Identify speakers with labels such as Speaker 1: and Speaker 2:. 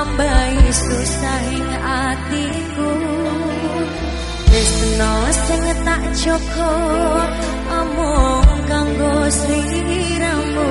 Speaker 1: nambahi susah atiku. Tresno sing tak joko omong kanggo sliramu.